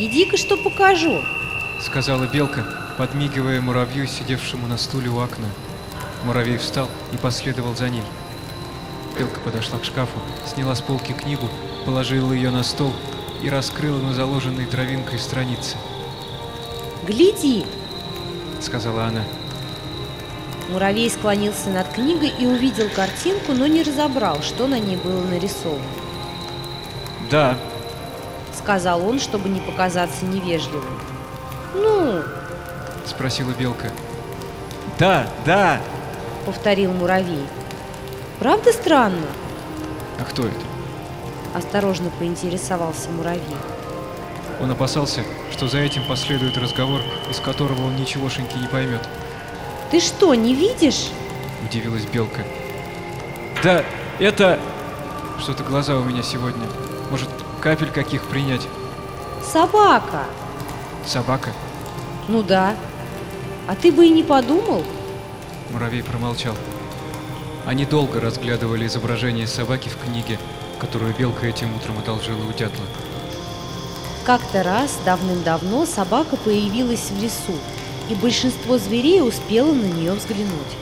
Иди-ка что покажу. сказала белка, подмигивая муравью, сидевшему на стуле у окна. Муравей встал и последовал за ней. Белка подошла к шкафу, сняла с полки книгу, положила ее на стол и раскрыла на заложенной травинкой страницы. Гляди. Сказала она. Муравей склонился над книгой и увидел картинку, но не разобрал, что на ней было нарисовано. Да, Сказал он, чтобы не показаться невежливым. Ну, спросила белка. Да, да. повторил муравей. Правда странно? А кто это? Осторожно поинтересовался муравей. Он опасался, что за этим последует разговор, из которого он ничегошеньки не поймет. Ты что, не видишь? Удивилась белка. Да, это... Что-то глаза у меня сегодня. Может, капель каких принять? Собака. Собака? Ну да. А ты бы и не подумал? Муравей промолчал. Они долго разглядывали изображение собаки в книге, которую белка этим утром одолжила у дятла. Как-то раз, давным-давно, собака появилась в лесу, и большинство зверей успело на нее взглянуть.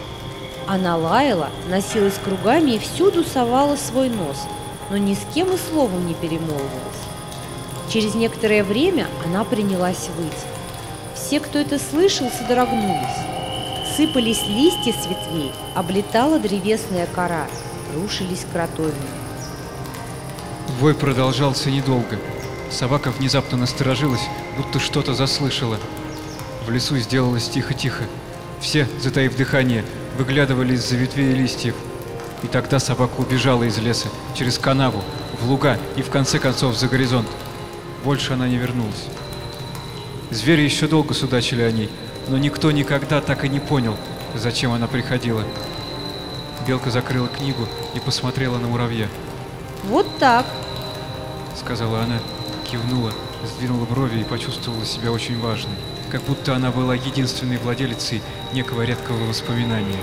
Она лаяла, носилась кругами и всюду совала свой нос, но ни с кем и словом не перемолвилась. Через некоторое время она принялась выть. Все, кто это слышал, содрогнулись. Сыпались листья с ветвей, облетала древесная кора, рушились кротовины. Вой продолжался недолго. Собака внезапно насторожилась, будто что-то заслышала. В лесу сделалось тихо-тихо. Все, затаив дыхание, выглядывали из-за ветвей и листьев. И тогда собака убежала из леса, через канаву, в луга и в конце концов за горизонт. Больше она не вернулась. Звери еще долго судачили о ней, но никто никогда так и не понял, зачем она приходила. Белка закрыла книгу и посмотрела на муравья. Вот так. сказала она, кивнула, сдвинула брови и почувствовала себя очень важной, как будто она была единственной владелицей некого редкого воспоминания.